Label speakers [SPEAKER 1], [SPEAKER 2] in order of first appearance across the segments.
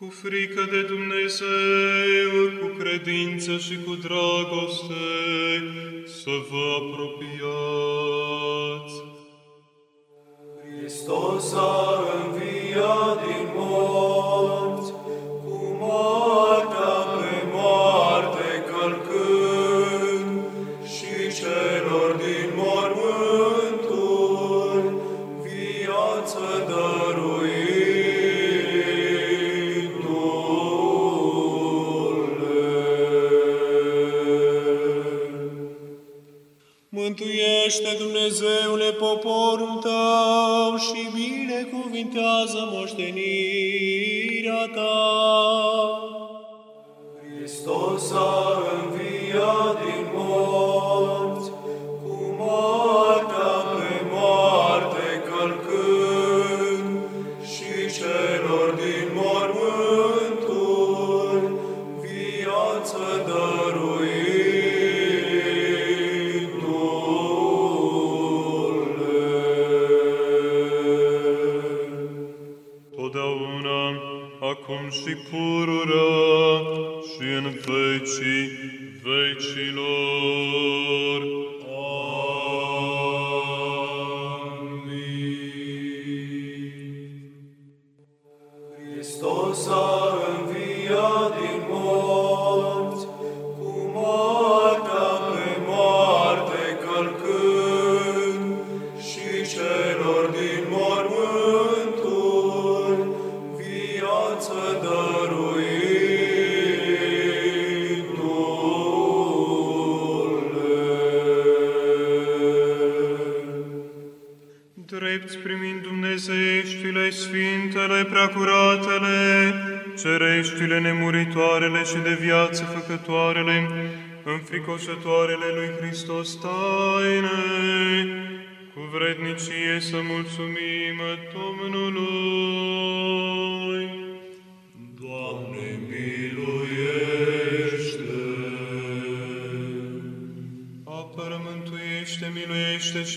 [SPEAKER 1] cu frică de Dumnezeu, cu credință și cu dragoste, să vă apropiați.
[SPEAKER 2] Hristos a
[SPEAKER 3] Mântuiește, Dumnezeule, poporul tău și binecuvintează moștenirea ta.
[SPEAKER 2] Hristos a
[SPEAKER 1] pururea și în vecii vecilor. Drepți primind Dumnezeieștile, Sfintele, Preacuratele, Cereștile, Nemuritoarele și de viață făcătoarele, înfricoșătoarele lui Hristos taine, cu vrednicie să mulțumim Domnului.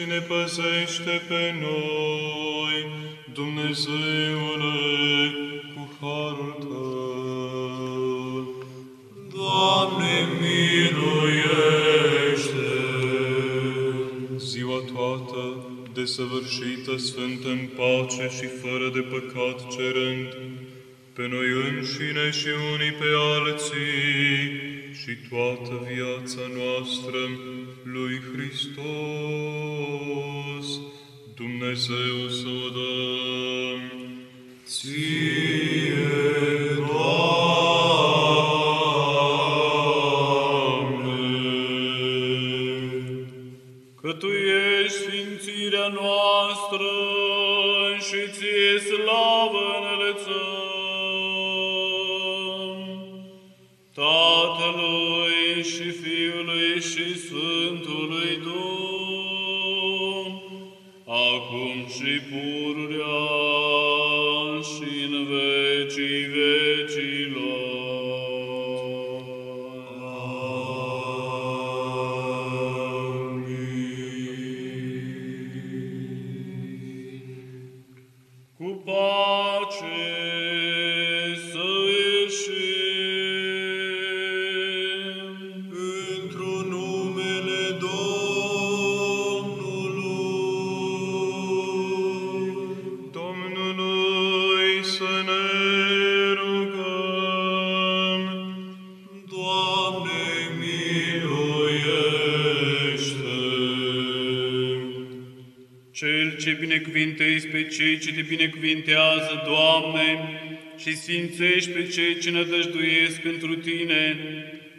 [SPEAKER 1] Și ne păzește pe noi, Dumnezeule, cu harul Tău.
[SPEAKER 2] Doamne, miluiește!
[SPEAKER 1] Ziua toată, desăvârșită, sfântă în pace și fără de păcat cerând, pe noi înșine și unii pe alții și toată viața noastră lui Hristos, Dumnezeu să o dăm.
[SPEAKER 2] Ție, Doamne!
[SPEAKER 3] Că Tu ești sfințirea noastră și Ție slavă înălțăm. Tatălui și Fiului și Sfântului Duh, acum și pururea și în vecii vecilor. Cel ce binecuvintezi pe cei ce te binecuvintează, Doamne, și sfințești pe cei ce nădăjduiesc întru Tine,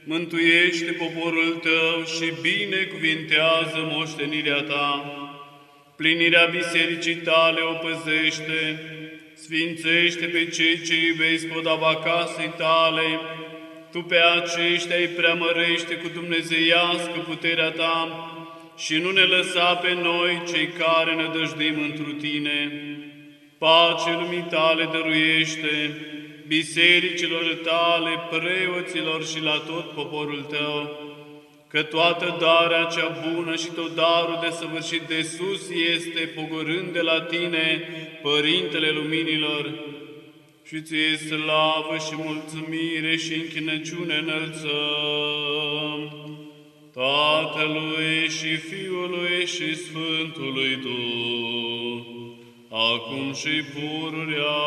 [SPEAKER 3] mântuiește poporul Tău și binecuvintează moștenirea Ta. Plinirea bisericii Tale o păzește, sfințește pe cei ce iubesc podava casei Tale, Tu pe aceștia îi preamărește cu dumnezeiască puterea Ta, și nu ne lăsa pe noi, cei care ne dăjduim întru Tine. Pace lumii Tale dăruiește, bisericilor Tale, preoților și la tot poporul Tău, că toată darea cea bună și tot darul de săvârșit de sus este, pogorând de la Tine, Părintele Luminilor, și ție slavă și mulțumire și închinăciune înălțăm. Tatălui și Fiului și Sfântului Duh, acum și pururea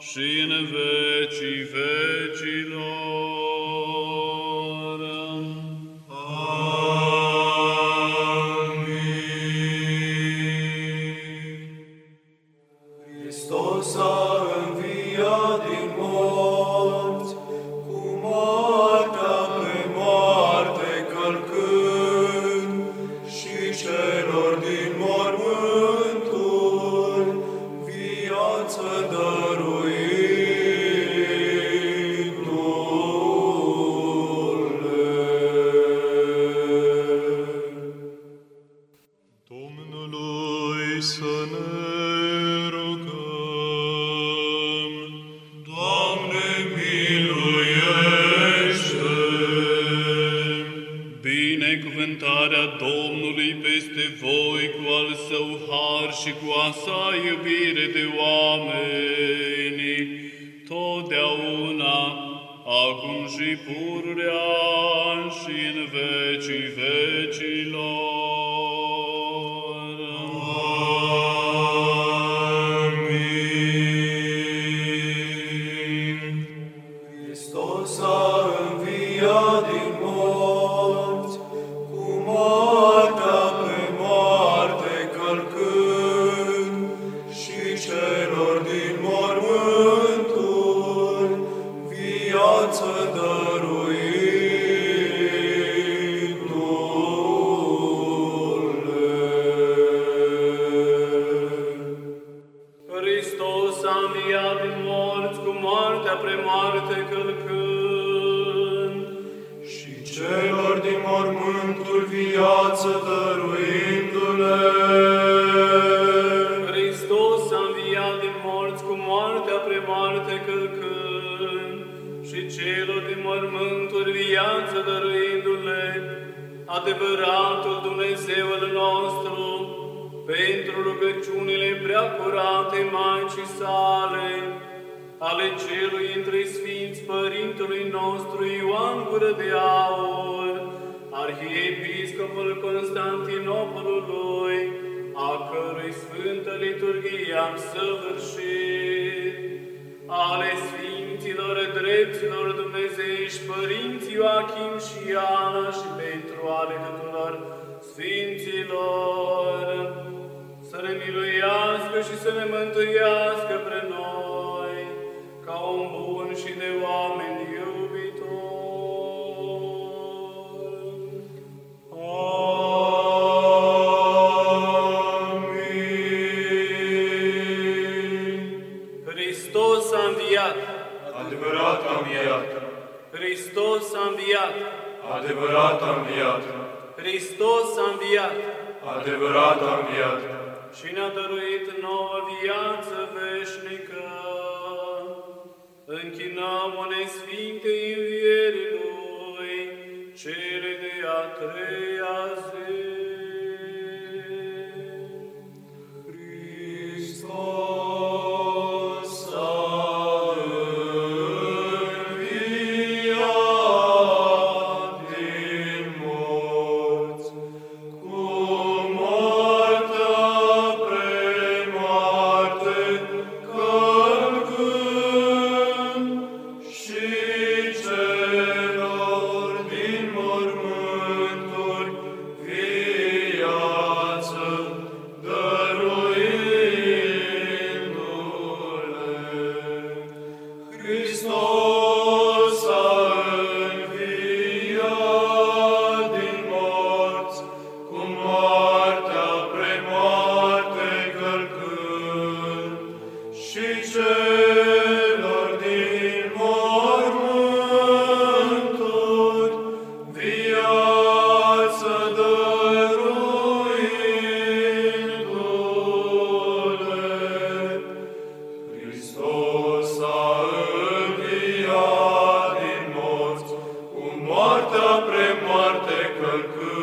[SPEAKER 3] și în vecii vecilor.
[SPEAKER 2] Hristos a viață dăruindu-le.
[SPEAKER 3] Și cu a sa iubire de oameni, totdeauna, acum și pururea și în vecii vecilor.
[SPEAKER 2] Din morți cu moartea
[SPEAKER 3] premoarte călcând,
[SPEAKER 2] și celor din mormântul viață dăruindu-le.
[SPEAKER 3] Hristos a înviat din morți cu moartea premoarte călcând și celor din mormânturi viață dăruindu-le, adevăratul Dumnezeu al nostru, pentru rugăciunile preacurate Maicii sale, ale celui între Sfinți Părintelui nostru Ioan Gură de Aur, Arhiepiscopul Constantinopolului, a cărui Sfântă Liturghie am săvârșit, ale Sfinților Dreptilor Dumnezeiști, Părinți Ioachim și Iana și pentru ale tuturor Sfinților, să ne miluiască și să ne mântuiască pre noi, ca un bun și de oameni iubitor.
[SPEAKER 2] Amin.
[SPEAKER 3] Hristos a înviat!
[SPEAKER 2] Adevărat am înviat,
[SPEAKER 3] Hristos a înviat!
[SPEAKER 2] adevărat am înviat,
[SPEAKER 3] Hristos a înviat!
[SPEAKER 2] Adevărat am înviat.
[SPEAKER 3] și ne-a dăruit nouă viață veșnică. Închinăm-o nesfinte învierii Lui, cele de a trei 그.